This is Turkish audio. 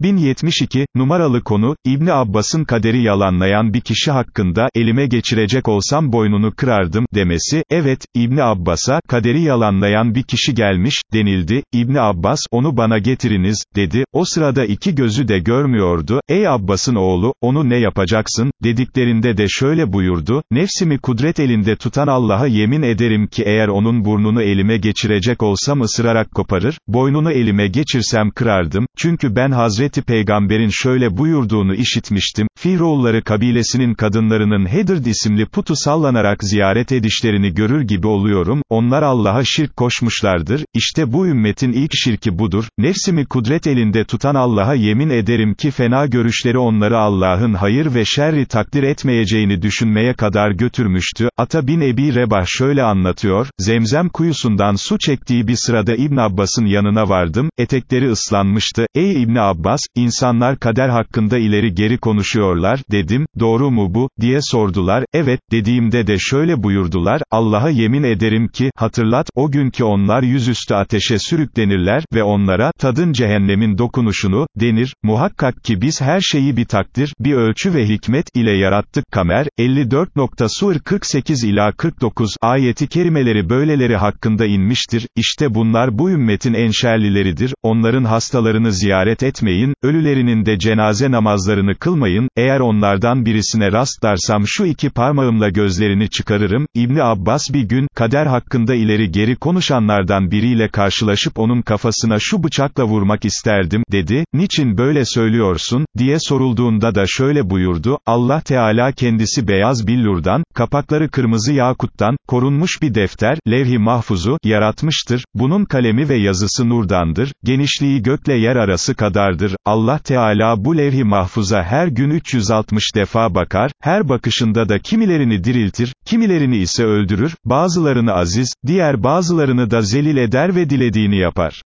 1072, numaralı konu, İbni Abbas'ın kaderi yalanlayan bir kişi hakkında, elime geçirecek olsam boynunu kırardım, demesi, evet, İbni Abbas'a, kaderi yalanlayan bir kişi gelmiş, denildi, İbni Abbas, onu bana getiriniz, dedi, o sırada iki gözü de görmüyordu, ey Abbas'ın oğlu, onu ne yapacaksın, dediklerinde de şöyle buyurdu, nefsimi kudret elinde tutan Allah'a yemin ederim ki eğer onun burnunu elime geçirecek olsam ısırarak koparır, boynunu elime geçirsem kırardım, çünkü ben Hazreti Hazreti Peygamber'in şöyle buyurduğunu işitmiştim, Fihroğulları kabilesinin kadınlarının Hedrd isimli putu sallanarak ziyaret edişlerini görür gibi oluyorum, onlar Allah'a şirk koşmuşlardır, işte bu ümmetin ilk şirki budur, nefsimi kudret elinde tutan Allah'a yemin ederim ki fena görüşleri onları Allah'ın hayır ve şerri takdir etmeyeceğini düşünmeye kadar götürmüştü, Ata bin Ebi Rebah şöyle anlatıyor, Zemzem kuyusundan su çektiği bir sırada İbn Abbas'ın yanına vardım, etekleri ıslanmıştı, ey İbn Abbas, Abbas, insanlar kader hakkında ileri geri konuşuyorlar, dedim, doğru mu bu, diye sordular, evet, dediğimde de şöyle buyurdular, Allah'a yemin ederim ki, hatırlat, o gün ki onlar yüzüstü ateşe sürüklenirler, ve onlara, tadın cehennemin dokunuşunu, denir, muhakkak ki biz her şeyi bir takdir, bir ölçü ve hikmet ile yarattık, Kamer, 54. Sur 48 ila 49, ayeti kerimeleri böyleleri hakkında inmiştir, işte bunlar bu ümmetin en şerlileridir, onların hastalarını ziyaret etmeyin, etmeyin, ölülerinin de cenaze namazlarını kılmayın, eğer onlardan birisine rastlarsam şu iki parmağımla gözlerini çıkarırım, İbni Abbas bir gün, kader hakkında ileri geri konuşanlardan biriyle karşılaşıp onun kafasına şu bıçakla vurmak isterdim, dedi, niçin böyle söylüyorsun, diye sorulduğunda da şöyle buyurdu, Allah Teala kendisi beyaz billurdan, kapakları kırmızı yakuttan, korunmuş bir defter, levh-i mahfuzu, yaratmıştır, bunun kalemi ve yazısı nurdandır, genişliği gökle yer arası kadardır, Allah Teala bu levh-i mahfuza her gün 360 defa bakar, her bakışında da kimilerini diriltir, kimilerini ise öldürür, bazılarını aziz, diğer bazılarını da zelil eder ve dilediğini yapar.